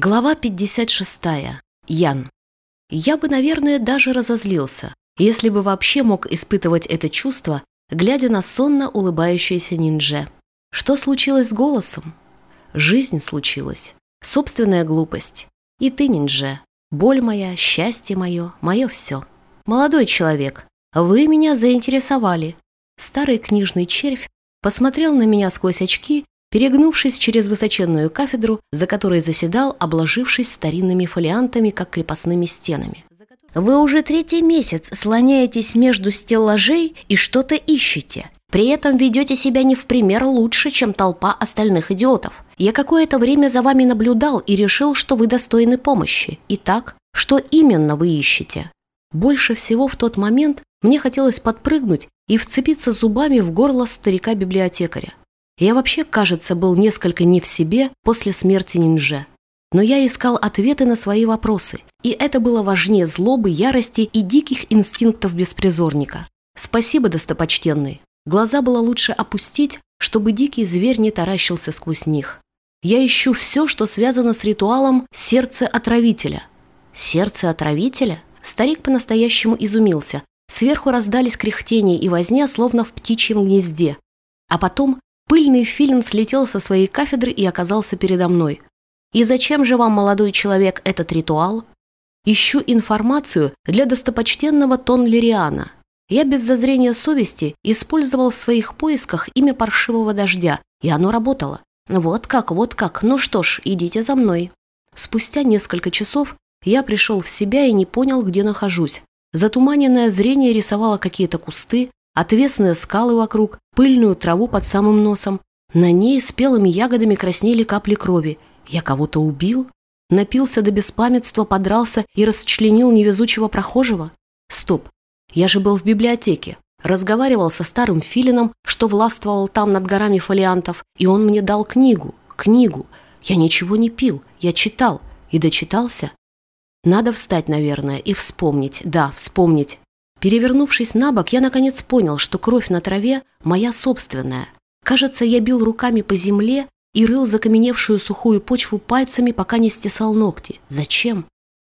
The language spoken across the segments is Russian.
Глава 56. Ян. Я бы, наверное, даже разозлился, если бы вообще мог испытывать это чувство, глядя на сонно улыбающееся ниндже. Что случилось с голосом? Жизнь случилась. Собственная глупость. И ты, ниндже. Боль моя, счастье мое, мое все. Молодой человек, вы меня заинтересовали. Старый книжный червь посмотрел на меня сквозь очки перегнувшись через высоченную кафедру, за которой заседал, обложившись старинными фолиантами, как крепостными стенами. «Вы уже третий месяц слоняетесь между стеллажей и что-то ищете. При этом ведете себя не в пример лучше, чем толпа остальных идиотов. Я какое-то время за вами наблюдал и решил, что вы достойны помощи. Итак, что именно вы ищете?» Больше всего в тот момент мне хотелось подпрыгнуть и вцепиться зубами в горло старика-библиотекаря. Я вообще, кажется, был несколько не в себе после смерти Нинже. Но я искал ответы на свои вопросы, и это было важнее злобы, ярости и диких инстинктов беспризорника. Спасибо, достопочтенный. Глаза было лучше опустить, чтобы дикий зверь не таращился сквозь них. Я ищу все, что связано с ритуалом сердце отравителя. Сердце отравителя? Старик по-настоящему изумился. Сверху раздались кряхтения и возня, словно в птичьем гнезде. А потом Пыльный филин слетел со своей кафедры и оказался передо мной. «И зачем же вам, молодой человек, этот ритуал?» «Ищу информацию для достопочтенного Тонлериана. Я без зазрения совести использовал в своих поисках имя паршивого дождя, и оно работало. Вот как, вот как. Ну что ж, идите за мной». Спустя несколько часов я пришел в себя и не понял, где нахожусь. Затуманенное зрение рисовало какие-то кусты, отвесные скалы вокруг, пыльную траву под самым носом. На ней спелыми ягодами краснели капли крови. Я кого-то убил? Напился до беспамятства, подрался и расчленил невезучего прохожего? Стоп, я же был в библиотеке. Разговаривал со старым филином, что властвовал там над горами фолиантов, и он мне дал книгу. Книгу. Я ничего не пил, я читал. И дочитался. Надо встать, наверное, и вспомнить, да, вспомнить. Перевернувшись на бок, я наконец понял, что кровь на траве моя собственная. Кажется, я бил руками по земле и рыл закаменевшую сухую почву пальцами, пока не стесал ногти. Зачем?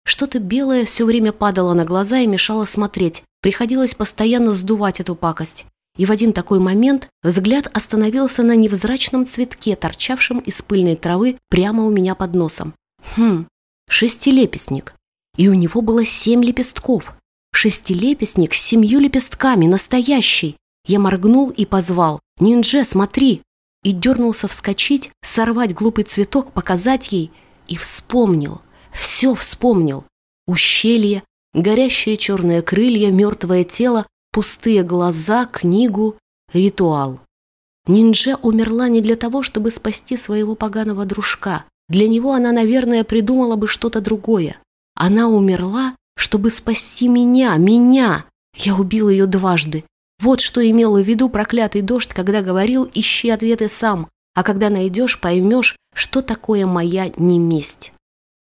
Что-то белое все время падало на глаза и мешало смотреть. Приходилось постоянно сдувать эту пакость. И в один такой момент взгляд остановился на невзрачном цветке, торчавшем из пыльной травы прямо у меня под носом. Хм, шестилепестник. И у него было семь лепестков. Шестилепестник с семью лепестками, настоящий. Я моргнул и позвал. «Ниндже, смотри!» И дернулся вскочить, сорвать глупый цветок, показать ей. И вспомнил. Все вспомнил. Ущелье, горящие черные крылья, мертвое тело, пустые глаза, книгу, ритуал. Ниндже умерла не для того, чтобы спасти своего поганого дружка. Для него она, наверное, придумала бы что-то другое. Она умерла, чтобы спасти меня, меня. Я убил ее дважды. Вот что имел в виду проклятый дождь, когда говорил «ищи ответы сам», а когда найдешь, поймешь, что такое моя неместь.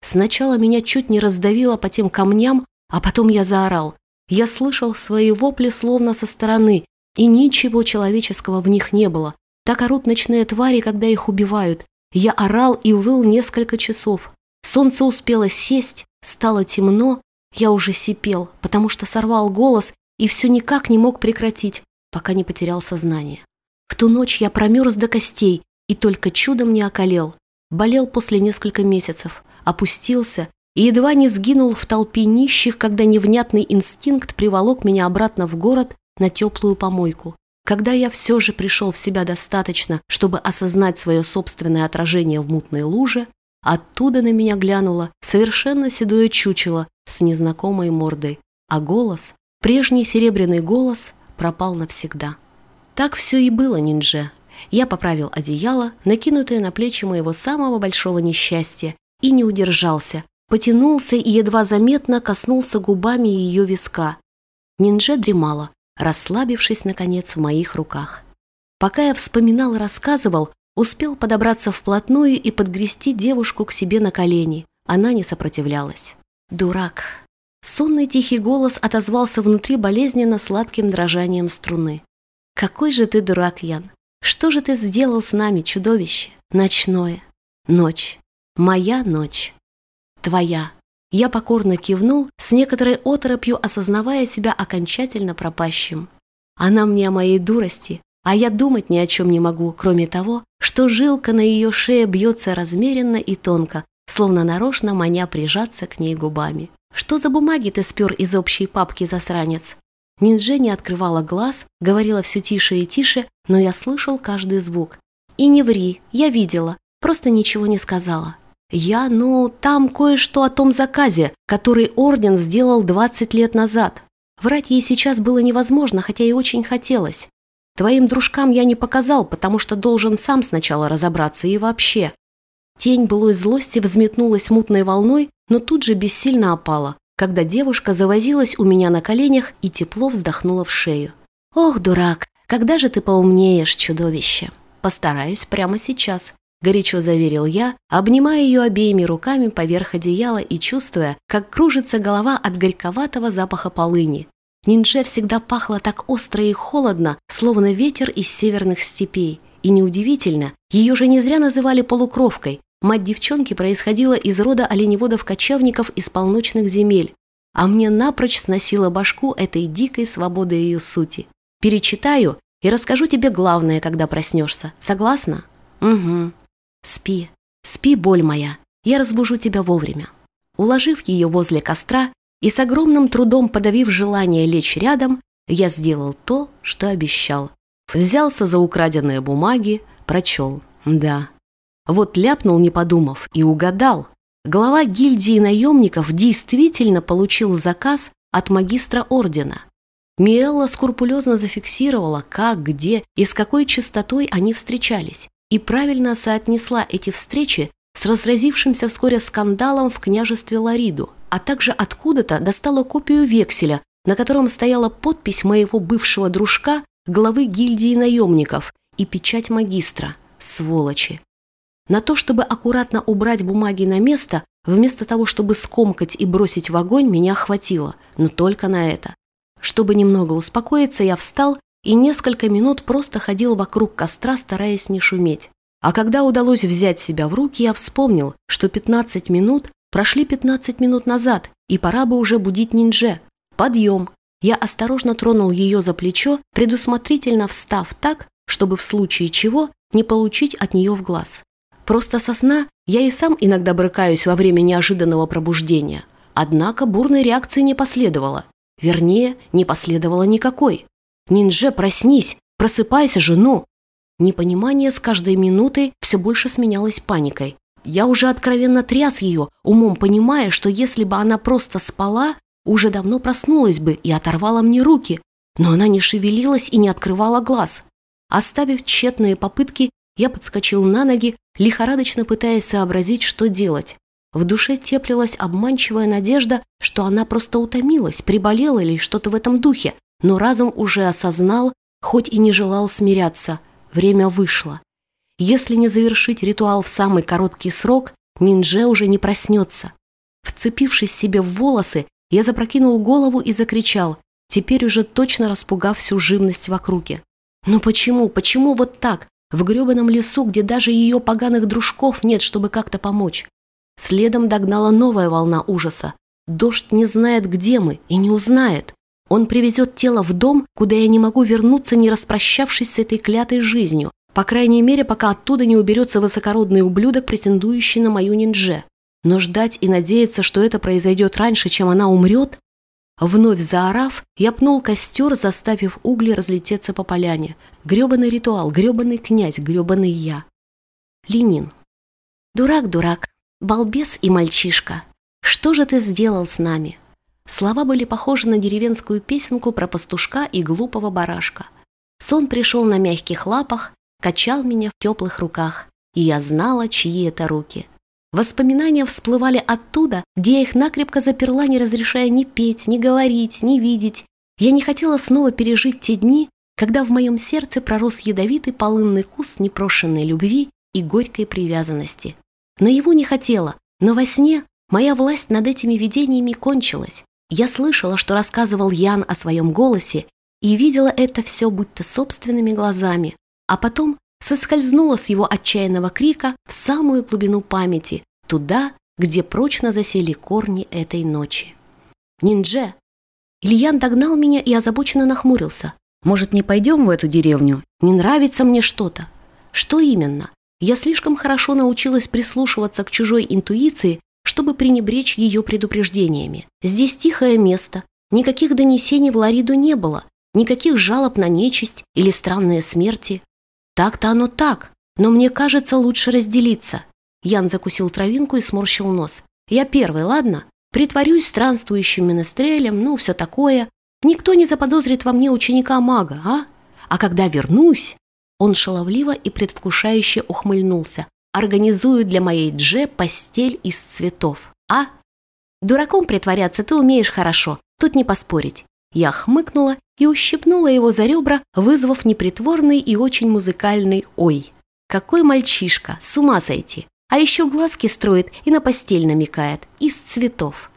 Сначала меня чуть не раздавило по тем камням, а потом я заорал. Я слышал свои вопли словно со стороны, и ничего человеческого в них не было. Так орут ночные твари, когда их убивают. Я орал и выл несколько часов. Солнце успело сесть, стало темно, я уже сипел, потому что сорвал голос и все никак не мог прекратить, пока не потерял сознание. В ту ночь я промерз до костей и только чудом не околел. Болел после нескольких месяцев, опустился и едва не сгинул в толпе нищих, когда невнятный инстинкт приволок меня обратно в город на теплую помойку. Когда я все же пришел в себя достаточно, чтобы осознать свое собственное отражение в мутной луже, оттуда на меня глянуло совершенно седое чучело с незнакомой мордой, а голос, прежний серебряный голос, пропал навсегда. Так все и было, ниндже. Я поправил одеяло, накинутое на плечи моего самого большого несчастья, и не удержался, потянулся и едва заметно коснулся губами ее виска. Ниндже дремала, расслабившись, наконец, в моих руках. Пока я вспоминал и рассказывал, успел подобраться вплотную и подгрести девушку к себе на колени. Она не сопротивлялась. «Дурак!» Сонный тихий голос отозвался внутри болезненно сладким дрожанием струны. «Какой же ты дурак, Ян! Что же ты сделал с нами, чудовище? Ночное. Ночь. Моя ночь. твоя». Я покорно кивнул, с некоторой оторопью осознавая себя окончательно пропащим. Она мне о моей дурости, а я думать ни о чем не могу, кроме того, что жилка на ее шее бьется размеренно и тонко, словно нарочно маня прижаться к ней губами. «Что за бумаги ты спер из общей папки, засранец?» Ниндже не открывала глаз, говорила все тише и тише, но я слышал каждый звук. «И не ври, я видела, просто ничего не сказала». «Я, ну, там кое-что о том заказе, который Орден сделал 20 лет назад. Врать ей сейчас было невозможно, хотя и очень хотелось. Твоим дружкам я не показал, потому что должен сам сначала разобраться и вообще. Тень былой злости взметнулась мутной волной, но тут же бессильно опала, когда девушка завозилась у меня на коленях и тепло вздохнула в шею. «Ох, дурак, когда же ты поумнеешь, чудовище?» «Постараюсь прямо сейчас», – горячо заверил я, обнимая ее обеими руками поверх одеяла и чувствуя, как кружится голова от горьковатого запаха полыни. Ниндже всегда пахло так остро и холодно, словно ветер из северных степей. И неудивительно, ее же не зря называли полукровкой, Мать девчонки происходила из рода оленеводов-кочевников из полночных земель, а мне напрочь сносила башку этой дикой свободы ее сути. Перечитаю и расскажу тебе главное, когда проснешься. Согласна? Угу. Спи, спи, боль моя, я разбужу тебя вовремя. Уложив ее возле костра и с огромным трудом подавив желание лечь рядом, я сделал то, что обещал. Взялся за украденные бумаги, прочел. Да, вот ляпнул, не подумав, и угадал. Глава гильдии наемников действительно получил заказ от магистра ордена. Миэлла скрупулезно зафиксировала, как, где и с какой частотой они встречались, и правильно соотнесла эти встречи с разразившимся вскоре скандалом в княжестве Лариду, а также откуда-то достала копию векселя, на котором стояла подпись моего бывшего дружка, главы гильдии наемников, и печать магистра. Сволочи. На то, чтобы аккуратно убрать бумаги на место, вместо того, чтобы скомкать и бросить в огонь, меня хватило, но только на это. Чтобы немного успокоиться, я встал и несколько минут просто ходил вокруг костра, стараясь не шуметь. А когда удалось взять себя в руки, я вспомнил, что 15 минут прошли 15 минут назад, и пора бы уже будить ниндже. Подъем. Я осторожно тронул ее за плечо, предусмотрительно встав так, чтобы в случае чего не получить от нее в глаз. Просто со сна я и сам иногда брыкаюсь во время неожиданного пробуждения. Однако бурной реакции не последовало. Вернее, не последовало никакой. «Нинже, проснись! Просыпайся же, ну!» Непонимание с каждой минутой все больше сменялось паникой. Я уже откровенно тряс ее, умом понимая, что если бы она просто спала, уже давно проснулась бы и оторвала мне руки. Но она не шевелилась и не открывала глаз. Оставив тщетные попытки, я подскочил на ноги, лихорадочно пытаясь сообразить, что делать. В душе теплилась обманчивая надежда, что она просто утомилась, приболела или что-то в этом духе, но разум уже осознал, хоть и не желал смиряться. Время вышло. Если не завершить ритуал в самый короткий срок, Ниндже уже не проснется. Вцепившись себе в волосы, я запрокинул голову и закричал, теперь уже точно распугав всю живность в округе. «Ну почему, почему вот так? В гребаном лесу, где даже ее поганых дружков нет, чтобы как-то помочь. Следом догнала новая волна ужаса. Дождь не знает, где мы, и не узнает. Он привезет тело в дом, куда я не могу вернуться, не распрощавшись с этой клятой жизнью. По крайней мере, пока оттуда не уберется высокородный ублюдок, претендующий на мою ниндже. Но ждать и надеяться, что это произойдет раньше, чем она умрет, Вновь заорав, я пнул костер, заставив угли разлететься по поляне. Гребаный ритуал, гребаный князь, гребаный я. Ленин. Дурак, дурак, балбес и мальчишка. Что же ты сделал с нами? Слова были похожи на деревенскую песенку про пастушка и глупого барашка. Сон пришел на мягких лапах, качал меня в теплых руках, и я знала, чьи это руки. Воспоминания всплывали оттуда, где я их накрепко заперла, не разрешая ни петь, ни говорить, ни видеть. Я не хотела снова пережить те дни, когда в моем сердце пророс ядовитый полынный куст непрошенной любви и горькой привязанности. Наяву не хотела, но во сне моя власть над этими видениями кончилась. Я слышала, что рассказывал Ян о своем голосе, и видела это все будто собственными глазами, а потом соскользнула с его отчаянного крика в самую глубину памяти, туда, где прочно засели корни этой ночи. «Ниндже!» Ильян догнал меня и озабоченно нахмурился. «Может, не пойдем в эту деревню? Не нравится мне что-то». «Что именно?» Я слишком хорошо научилась прислушиваться к чужой интуиции, чтобы пренебречь ее предупреждениями. Здесь тихое место, никаких донесений в Лариду не было, никаких жалоб на нечисть или странные смерти. Так-то оно так, но мне кажется, лучше разделиться. Ян закусил травинку и сморщил нос. Я первый, ладно? Притворюсь странствующим менестрелем, ну, все такое. Никто не заподозрит во мне ученика-мага, а? А когда вернусь... Он шаловливо и предвкушающе ухмыльнулся. Организую для моей Дже постель из цветов. А? Дураком притворяться ты умеешь хорошо, тут не поспорить. Я хмыкнула и ущипнула его за ребра, вызвав непритворный и очень музыкальный «Ой». Какой мальчишка, с ума сойти! А еще глазки строит и на постель намекает, из цветов.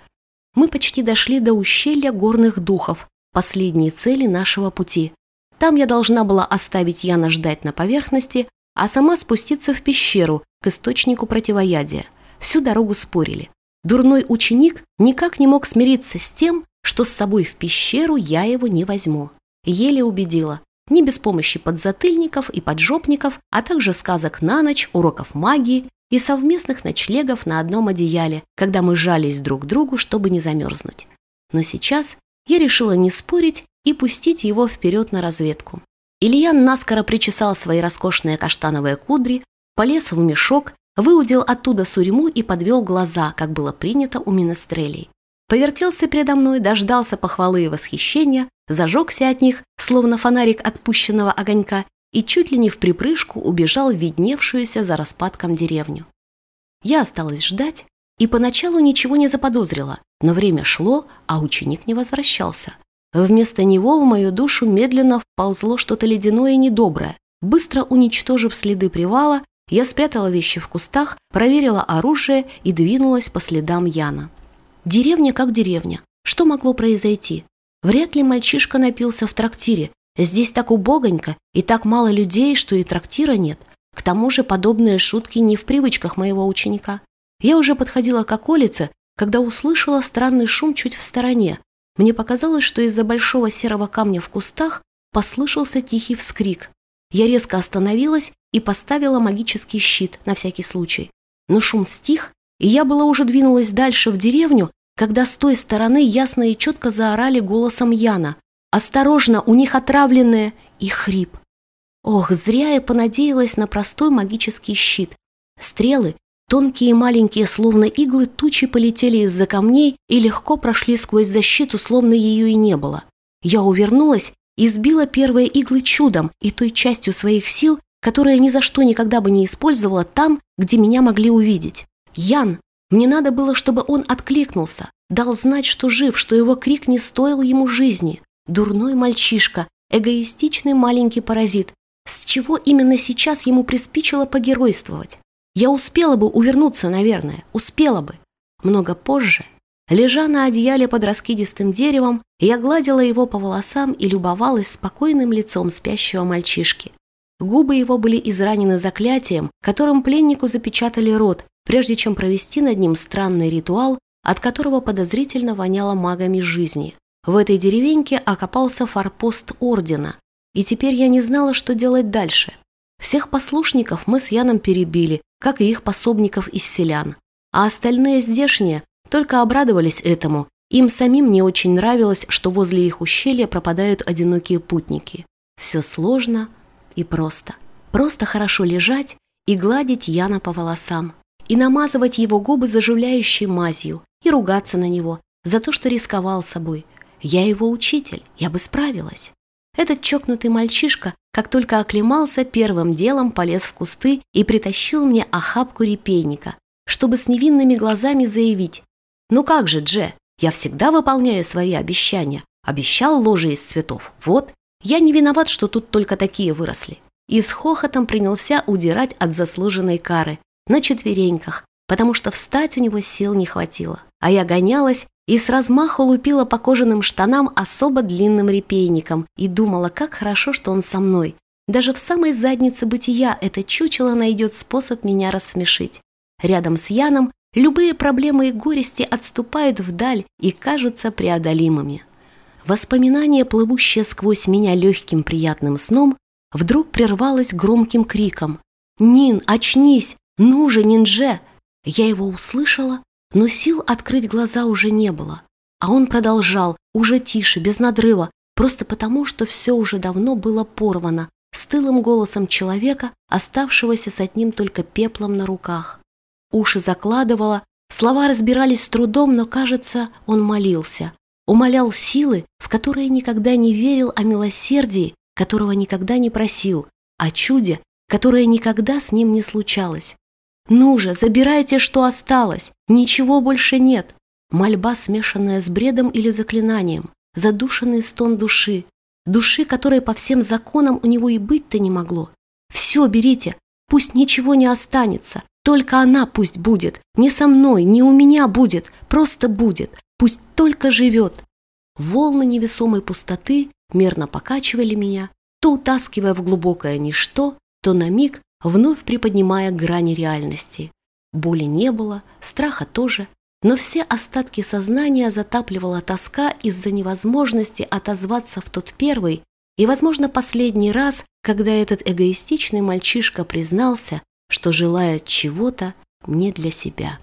Мы почти дошли до ущелья горных духов, последней цели нашего пути. Там я должна была оставить Яна ждать на поверхности, а сама спуститься в пещеру к источнику противоядия. Всю дорогу спорили. Дурной ученик никак не мог смириться с тем, что с собой в пещеру я его не возьму. Еле убедила. Не без помощи подзатыльников и поджопников, а также сказок на ночь, уроков магии и совместных ночлегов на одном одеяле, когда мы жались друг другу, чтобы не замерзнуть. Но сейчас я решила не спорить и пустить его вперед на разведку. Ильян наскоро причесал свои роскошные каштановые кудри, полез в мешок, выудил оттуда сурьму и подвел глаза, как было принято у минестрелей. Повертелся передо мной, дождался похвалы и восхищения, зажегся от них, словно фонарик отпущенного огонька, и чуть ли не в припрыжку убежал в видневшуюся за распадком деревню. Я осталась ждать и поначалу ничего не заподозрила, но время шло, а ученик не возвращался. Вместо него в мою душу медленно вползло что-то ледяное и недоброе. Быстро уничтожив следы привала, я спрятала вещи в кустах, проверила оружие и двинулась по следам Яна. Деревня как деревня. Что могло произойти? Вряд ли мальчишка напился в трактире. Здесь так убогонько и так мало людей, что и трактира нет. К тому же подобные шутки не в привычках моего ученика. Я уже подходила к околице, когда услышала странный шум чуть в стороне. Мне показалось, что из-за большого серого камня в кустах послышался тихий вскрик. Я резко остановилась и поставила магический щит на всякий случай. Но шум стих, и я была уже двинулась дальше в деревню, когда с той стороны ясно и четко заорали голосом Яна. «Осторожно, у них отравленные!» и хрип. Ох, зря я понадеялась на простой магический щит. Стрелы, тонкие и маленькие, словно иглы, тучи полетели из-за камней и легко прошли сквозь защиту, словно ее и не было. Я увернулась и сбила первые иглы чудом и той частью своих сил, которая ни за что никогда бы не использовала там, где меня могли увидеть. Ян, мне надо было, чтобы он откликнулся, дал знать, что жив, что его крик не стоил ему жизни. Дурной мальчишка, эгоистичный маленький паразит. С чего именно сейчас ему приспичило погеройствовать? Я успела бы увернуться, наверное, успела бы. Много позже, лежа на одеяле под раскидистым деревом, я гладила его по волосам и любовалась спокойным лицом спящего мальчишки. Губы его были изранены заклятием, которым пленнику запечатали рот, прежде чем провести над ним странный ритуал, от которого подозрительно воняло магами жизни. В этой деревеньке окопался форпост ордена, и теперь я не знала, что делать дальше. Всех послушников мы с Яном перебили, как и их пособников из селян. А остальные здешние только обрадовались этому, им самим не очень нравилось, что возле их ущелья пропадают одинокие путники. Все сложно и просто. Просто хорошо лежать и гладить Яна по волосам и намазывать его губы заживляющей мазью, и ругаться на него за то, что рисковал собой. Я его учитель, я бы справилась. Этот чокнутый мальчишка, как только оклемался, первым делом полез в кусты и притащил мне охапку репейника, чтобы с невинными глазами заявить. «Ну как же, Дже, я всегда выполняю свои обещания. Обещал ложе из цветов. Вот, я не виноват, что тут только такие выросли». И с хохотом принялся удирать от заслуженной кары, на четвереньках, потому что встать у него сил не хватило. А я гонялась и с размаху лупила по кожаным штанам особо длинным репейником и думала, как хорошо, что он со мной. Даже в самой заднице бытия это чучело найдет способ меня рассмешить. Рядом с Яном Любые проблемы и горести отступают вдаль и кажутся преодолимыми. Воспоминание, плывущее сквозь меня легким приятным сном, вдруг прервалось громким криком. «Нин, очнись! Ну же, Нинже!» Я его услышала, но сил открыть глаза уже не было. А он продолжал, уже тише, без надрыва, просто потому, что все уже давно было порвано, стылым голосом человека, оставшегося с одним только пеплом на руках. Уши закладывало, слова разбирались с трудом, но, кажется, он молился. Умолял силы, в которые никогда не верил, о милосердии, которого никогда не просил, о чуде, которое никогда с ним не случалось. «Ну же, забирайте, что осталось! Ничего больше нет!» Мольба, смешанная с бредом или заклинанием, задушенный стон души, души, которой по всем законам у него и быть-то не могло. «Все берите, пусть ничего не останется, только она пусть будет, не со мной, не у меня будет, просто будет, пусть только живет». Волны невесомой пустоты мерно покачивали меня, то утаскивая в глубокое ничто, то на миг вновь приподнимая грани реальности. Боли не было, страха тоже, но все остатки сознания затапливала тоска из-за невозможности отозваться в тот первый и, возможно, последний раз, когда этот эгоистичный мальчишка признался, что желает чего-то не для себя.